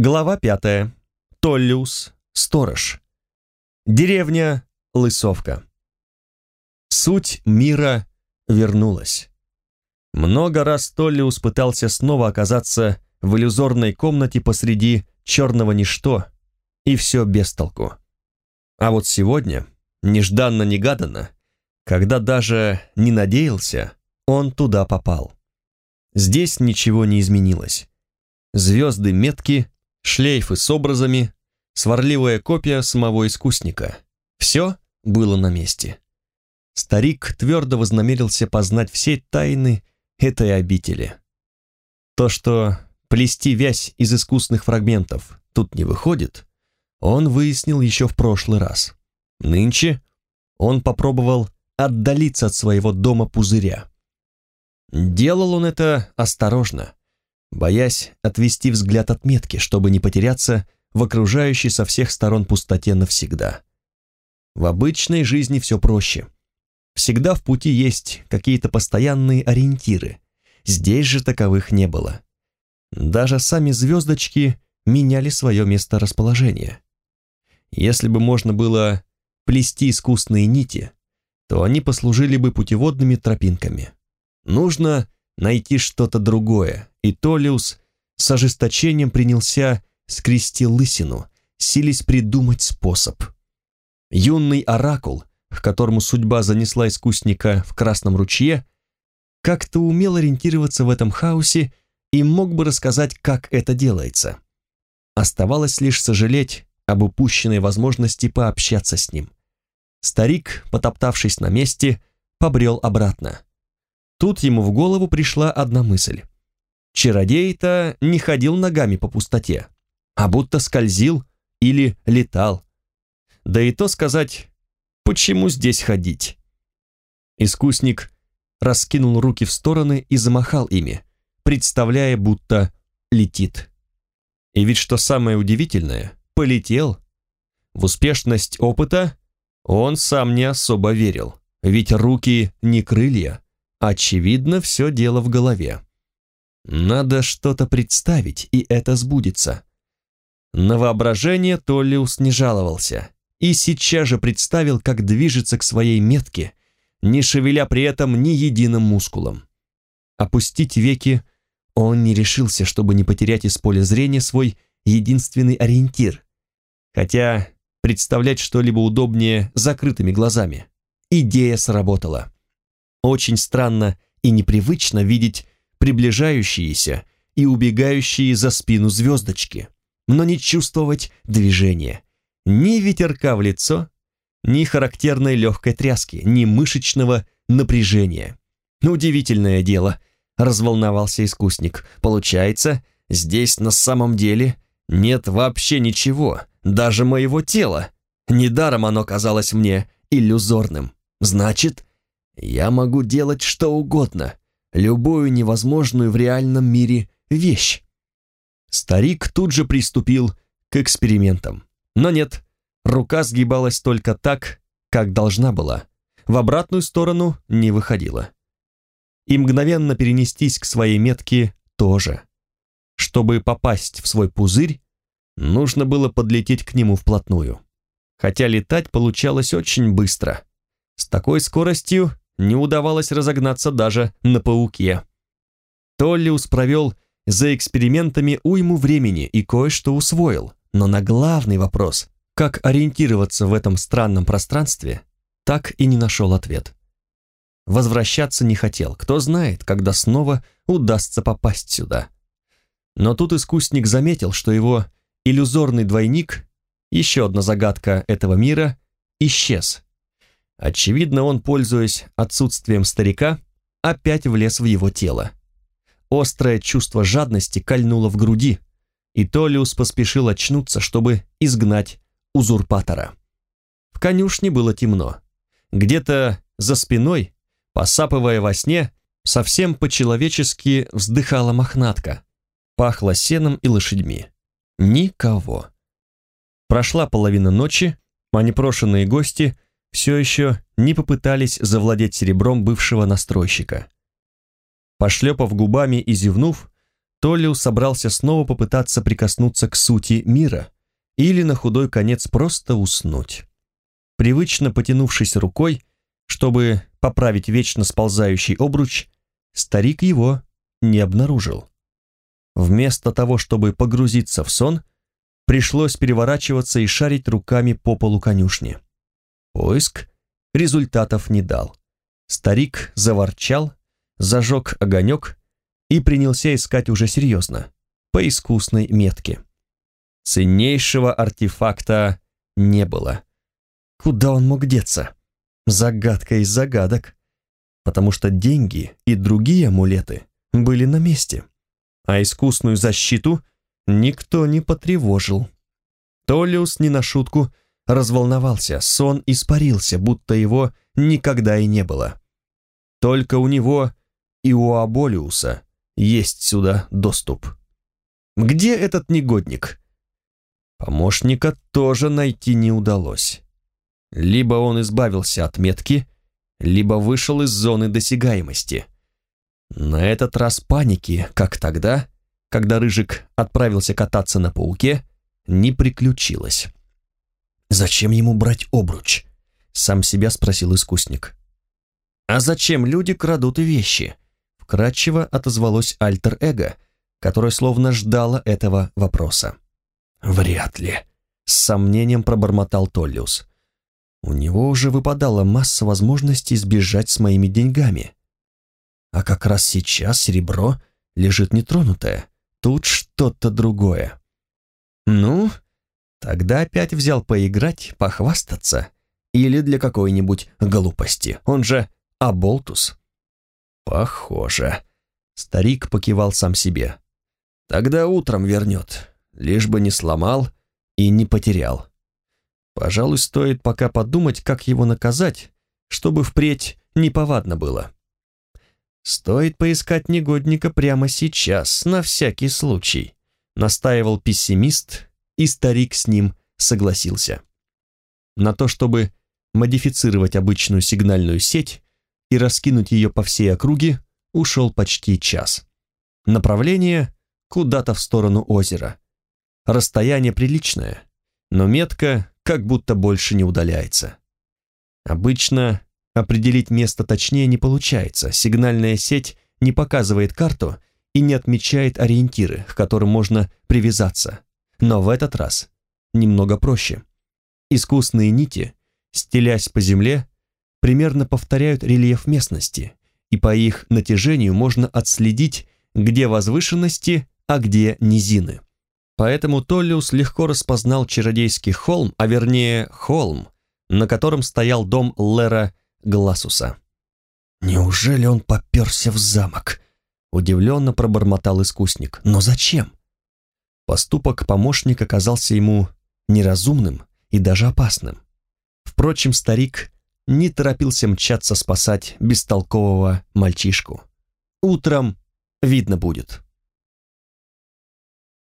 Глава пятая. Толлиус, сторож. Деревня Лысовка. Суть мира вернулась. Много раз Толлиус пытался снова оказаться в иллюзорной комнате посреди черного ничто, и все без толку. А вот сегодня, нежданно-негаданно, когда даже не надеялся, он туда попал. Здесь ничего не изменилось. Звезды метки, шлейфы с образами, сварливая копия самого искусника. Все было на месте. Старик твердо вознамерился познать все тайны этой обители. То, что плести вязь из искусных фрагментов тут не выходит, он выяснил еще в прошлый раз. Нынче он попробовал отдалиться от своего дома-пузыря. Делал он это осторожно, боясь отвести взгляд от метки, чтобы не потеряться в окружающей со всех сторон пустоте навсегда. В обычной жизни все проще. Всегда в пути есть какие-то постоянные ориентиры. Здесь же таковых не было. Даже сами звездочки меняли свое место расположения. Если бы можно было плести искусные нити, то они послужили бы путеводными тропинками. Нужно найти что-то другое, и Толиус с ожесточением принялся скрести лысину, сились придумать способ. Юный оракул, к которому судьба занесла искусника в Красном ручье, как-то умел ориентироваться в этом хаосе и мог бы рассказать, как это делается. Оставалось лишь сожалеть об упущенной возможности пообщаться с ним. Старик, потоптавшись на месте, побрел обратно. Тут ему в голову пришла одна мысль. Чародей-то не ходил ногами по пустоте, а будто скользил или летал. Да и то сказать, почему здесь ходить? Искусник раскинул руки в стороны и замахал ими, представляя, будто летит. И ведь что самое удивительное, полетел. В успешность опыта он сам не особо верил, ведь руки не крылья, Очевидно, все дело в голове. Надо что-то представить, и это сбудется. На воображение Толлиус не жаловался, и сейчас же представил, как движется к своей метке, не шевеля при этом ни единым мускулом. Опустить веки он не решился, чтобы не потерять из поля зрения свой единственный ориентир, хотя представлять что-либо удобнее закрытыми глазами. Идея сработала. Очень странно и непривычно видеть приближающиеся и убегающие за спину звездочки, но не чувствовать движения. Ни ветерка в лицо, ни характерной легкой тряски, ни мышечного напряжения. Удивительное дело, разволновался искусник. Получается, здесь на самом деле нет вообще ничего, даже моего тела. Недаром оно казалось мне иллюзорным. Значит, я могу делать что угодно, любую невозможную в реальном мире вещь. Старик тут же приступил к экспериментам. Но нет, рука сгибалась только так, как должна была. В обратную сторону не выходила. И мгновенно перенестись к своей метке тоже. Чтобы попасть в свой пузырь, нужно было подлететь к нему вплотную. Хотя летать получалось очень быстро. С такой скоростью не удавалось разогнаться даже на пауке. Толлиус провел за экспериментами уйму времени и кое-что усвоил, но на главный вопрос, как ориентироваться в этом странном пространстве, так и не нашел ответ. Возвращаться не хотел, кто знает, когда снова удастся попасть сюда. Но тут искусник заметил, что его иллюзорный двойник, еще одна загадка этого мира, исчез, Очевидно, он, пользуясь отсутствием старика, опять влез в его тело. Острое чувство жадности кольнуло в груди, и Толиус поспешил очнуться, чтобы изгнать узурпатора. В конюшне было темно. Где-то за спиной, посапывая во сне, совсем по-человечески вздыхала мохнатка. Пахло сеном и лошадьми. Никого. Прошла половина ночи, а непрошенные гости – все еще не попытались завладеть серебром бывшего настройщика. Пошлепав губами и зевнув, Толлиу собрался снова попытаться прикоснуться к сути мира или на худой конец просто уснуть. Привычно потянувшись рукой, чтобы поправить вечно сползающий обруч, старик его не обнаружил. Вместо того, чтобы погрузиться в сон, пришлось переворачиваться и шарить руками по полу конюшни. Поиск результатов не дал. Старик заворчал, зажег огонек и принялся искать уже серьезно, по искусной метке. Ценнейшего артефакта не было. Куда он мог деться? Загадка из загадок. Потому что деньги и другие амулеты были на месте, а искусную защиту никто не потревожил. Толиус не на шутку разволновался, сон испарился, будто его никогда и не было. Только у него и у Аболиуса есть сюда доступ. Где этот негодник? Помощника тоже найти не удалось. Либо он избавился от метки, либо вышел из зоны досягаемости. На этот раз паники, как тогда, когда Рыжик отправился кататься на пауке, не приключилось. «Зачем ему брать обруч?» — сам себя спросил искусник. «А зачем люди крадут вещи?» — вкратчиво отозвалось альтер-эго, которое словно ждало этого вопроса. «Вряд ли», — с сомнением пробормотал Толлиус. «У него уже выпадала масса возможностей сбежать с моими деньгами. А как раз сейчас серебро лежит нетронутое, тут что-то другое». «Ну, тогда опять взял поиграть, похвастаться, или для какой-нибудь глупости, он же Аболтус». «Похоже», — старик покивал сам себе. «Тогда утром вернет, лишь бы не сломал и не потерял. Пожалуй, стоит пока подумать, как его наказать, чтобы впредь неповадно было. Стоит поискать негодника прямо сейчас, на всякий случай, настаивал пессимист, и старик с ним согласился. На то, чтобы модифицировать обычную сигнальную сеть и раскинуть ее по всей округе, ушел почти час. Направление куда-то в сторону озера. Расстояние приличное, но метка как будто больше не удаляется. Обычно определить место точнее не получается, сигнальная сеть не показывает карту и не отмечает ориентиры, к которым можно привязаться. Но в этот раз немного проще. Искусные нити, стелясь по земле, примерно повторяют рельеф местности, и по их натяжению можно отследить, где возвышенности, а где низины. Поэтому Толлиус легко распознал чародейский холм, а вернее холм, на котором стоял дом Лера Гласуса. «Неужели он поперся в замок?» — удивленно пробормотал искусник. «Но зачем?» Поступок помощника казался ему неразумным и даже опасным. Впрочем, старик не торопился мчаться спасать бестолкового мальчишку. «Утром видно будет».